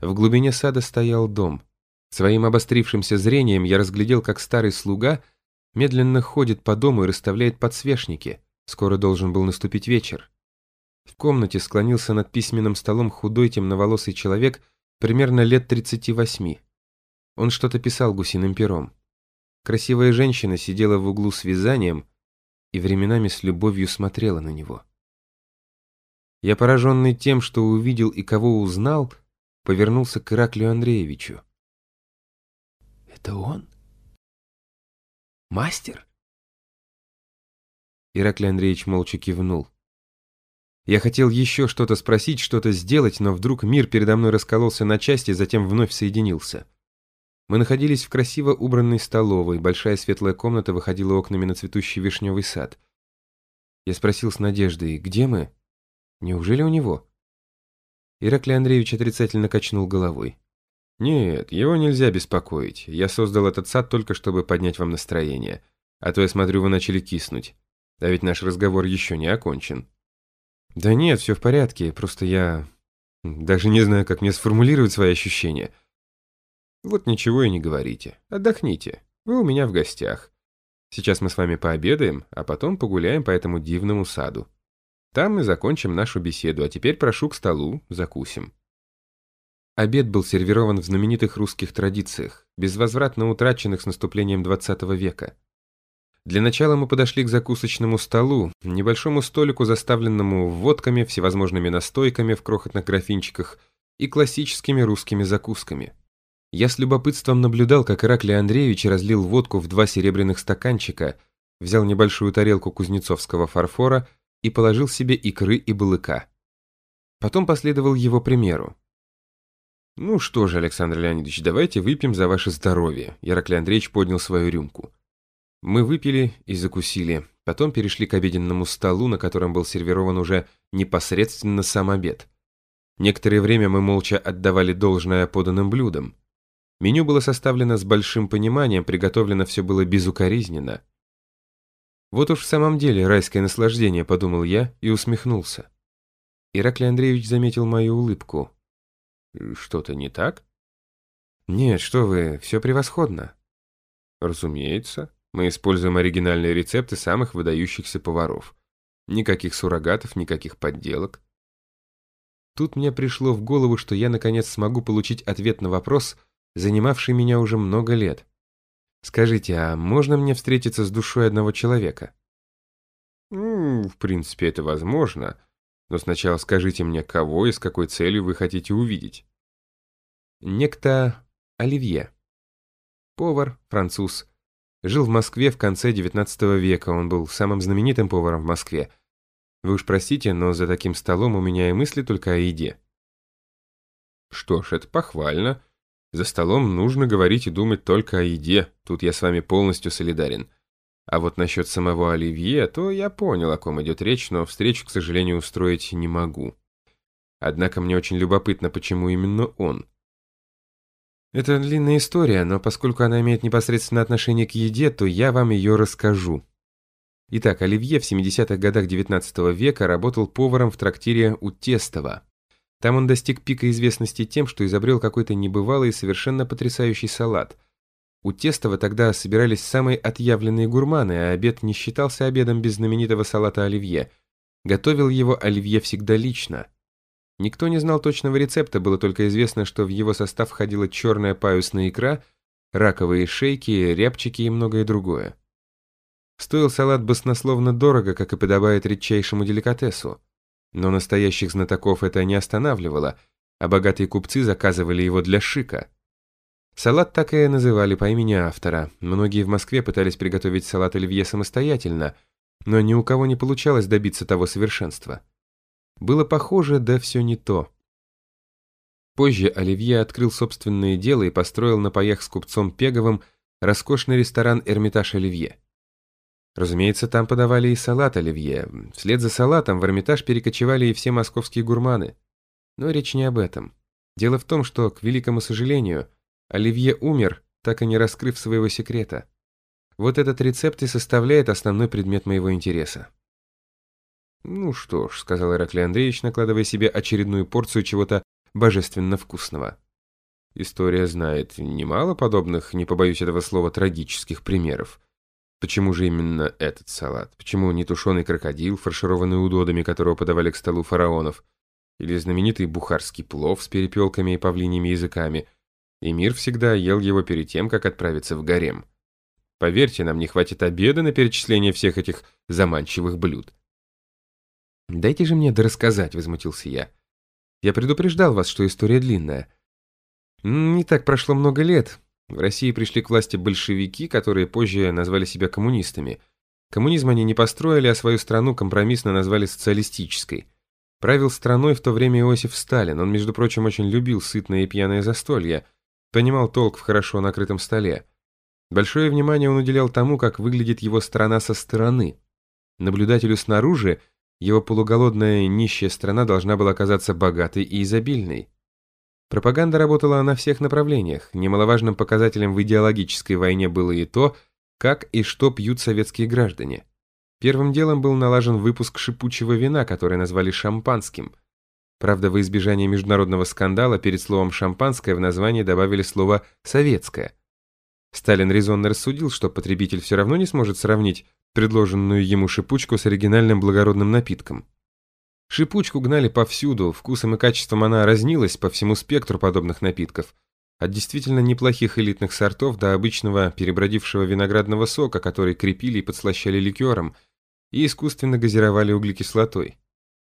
В глубине сада стоял дом. Своим обострившимся зрением я разглядел, как старый слуга медленно ходит по дому и расставляет подсвечники. Скоро должен был наступить вечер. В комнате склонился над письменным столом худой темноволосый человек примерно лет 38. Он что-то писал гусиным пером. Красивая женщина сидела в углу с вязанием и временами с любовью смотрела на него. Я, пораженный тем, что увидел и кого узнал, повернулся к Ираклию Андреевичу. «Это он? Мастер?» Ираклий Андреевич молча кивнул. Я хотел еще что-то спросить, что-то сделать, но вдруг мир передо мной раскололся на части, затем вновь соединился. Мы находились в красиво убранной столовой, большая светлая комната выходила окнами на цветущий вишневый сад. Я спросил с надеждой, где мы? Неужели у него? Ираклий Андреевич отрицательно качнул головой. «Нет, его нельзя беспокоить. Я создал этот сад только чтобы поднять вам настроение. А то я смотрю, вы начали киснуть. А ведь наш разговор еще не окончен». «Да нет, все в порядке. Просто я... даже не знаю, как мне сформулировать свои ощущения». «Вот ничего и не говорите. Отдохните. Вы у меня в гостях. Сейчас мы с вами пообедаем, а потом погуляем по этому дивному саду. Там мы закончим нашу беседу, а теперь прошу к столу, закусим. Обед был сервирован в знаменитых русских традициях, безвозвратно утраченных с наступлением 20 века. Для начала мы подошли к закусочному столу, небольшому столику, заставленному водками, всевозможными настойками в крохотных графинчиках и классическими русскими закусками. Я с любопытством наблюдал, как Ираклий Андреевич разлил водку в два серебряных стаканчика, взял небольшую тарелку кузнецовского фарфора и положил себе икры и балыка. Потом последовал его примеру. «Ну что же, Александр Леонидович, давайте выпьем за ваше здоровье», Яроклей Андреевич поднял свою рюмку. Мы выпили и закусили, потом перешли к обеденному столу, на котором был сервирован уже непосредственно сам обед. Некоторое время мы молча отдавали должное поданным блюдам. Меню было составлено с большим пониманием, приготовлено все было безукоризненно. Вот уж в самом деле райское наслаждение, подумал я и усмехнулся. Ираклий Андреевич заметил мою улыбку. Что-то не так? Нет, что вы, все превосходно. Разумеется, мы используем оригинальные рецепты самых выдающихся поваров. Никаких суррогатов, никаких подделок. Тут мне пришло в голову, что я наконец смогу получить ответ на вопрос, занимавший меня уже много лет. Скажите, а можно мне встретиться с душой одного человека? Ну, в принципе, это возможно. Но сначала скажите мне, кого и с какой целью вы хотите увидеть. Некто Оливье. Повар, француз. Жил в Москве в конце XIX века. Он был самым знаменитым поваром в Москве. Вы уж простите, но за таким столом у меня и мысли только о еде. Что ж, это похвально. За столом нужно говорить и думать только о еде, тут я с вами полностью солидарен. А вот насчет самого Оливье, то я понял, о ком идет речь, но встречу, к сожалению, устроить не могу. Однако мне очень любопытно, почему именно он. Это длинная история, но поскольку она имеет непосредственное отношение к еде, то я вам ее расскажу. Итак, Оливье в 70-х годах XIX века работал поваром в трактире у Тестова. Там он достиг пика известности тем, что изобрел какой-то небывалый и совершенно потрясающий салат. У Тестова тогда собирались самые отъявленные гурманы, а обед не считался обедом без знаменитого салата оливье. Готовил его оливье всегда лично. Никто не знал точного рецепта, было только известно, что в его состав входила черная паюсная икра, раковые шейки, рябчики и многое другое. Стоил салат баснословно дорого, как и подобает редчайшему деликатесу. Но настоящих знатоков это не останавливало, а богатые купцы заказывали его для шика. Салат так и называли по имени автора. Многие в Москве пытались приготовить салат оливье самостоятельно, но ни у кого не получалось добиться того совершенства. Было похоже, да все не то. Позже Оливье открыл собственное дело и построил на паях с купцом Пеговым роскошный ресторан «Эрмитаж Оливье». Разумеется, там подавали и салат оливье. Вслед за салатом в Эрмитаж перекочевали и все московские гурманы. Но речь не об этом. Дело в том, что, к великому сожалению, Оливье умер, так и не раскрыв своего секрета. Вот этот рецепт и составляет основной предмет моего интереса. «Ну что ж», — сказал Ираклий Андреевич, накладывая себе очередную порцию чего-то божественно вкусного. История знает немало подобных, не побоюсь этого слова, трагических примеров. Почему же именно этот салат? Почему не тушеный крокодил, фаршированный удодами, которого подавали к столу фараонов? Или знаменитый бухарский плов с перепелками и павлиньими языками? И мир всегда ел его перед тем, как отправиться в гарем. Поверьте, нам не хватит обеда на перечисление всех этих заманчивых блюд. «Дайте же мне дорассказать», — возмутился я. «Я предупреждал вас, что история длинная». Не так прошло много лет. В России пришли к власти большевики, которые позже назвали себя коммунистами. Коммунизм они не построили, а свою страну компромиссно назвали социалистической. Правил страной в то время Иосиф Сталин. Он, между прочим, очень любил сытное и пьяное застолье, понимал толк в хорошо накрытом столе. Большое внимание он уделял тому, как выглядит его страна со стороны. Наблюдателю снаружи его полуголодная нищая страна должна была оказаться богатой и изобильной. Пропаганда работала на всех направлениях. Немаловажным показателем в идеологической войне было и то, как и что пьют советские граждане. Первым делом был налажен выпуск шипучего вина, которое назвали шампанским. Правда, во избежание международного скандала перед словом «шампанское» в названии добавили слово «советское». Сталин резонно рассудил, что потребитель все равно не сможет сравнить предложенную ему шипучку с оригинальным благородным напитком. Шипучку гнали повсюду, вкусом и качеством она разнилась по всему спектру подобных напитков. От действительно неплохих элитных сортов до обычного перебродившего виноградного сока, который крепили и подслащали ликером, и искусственно газировали углекислотой.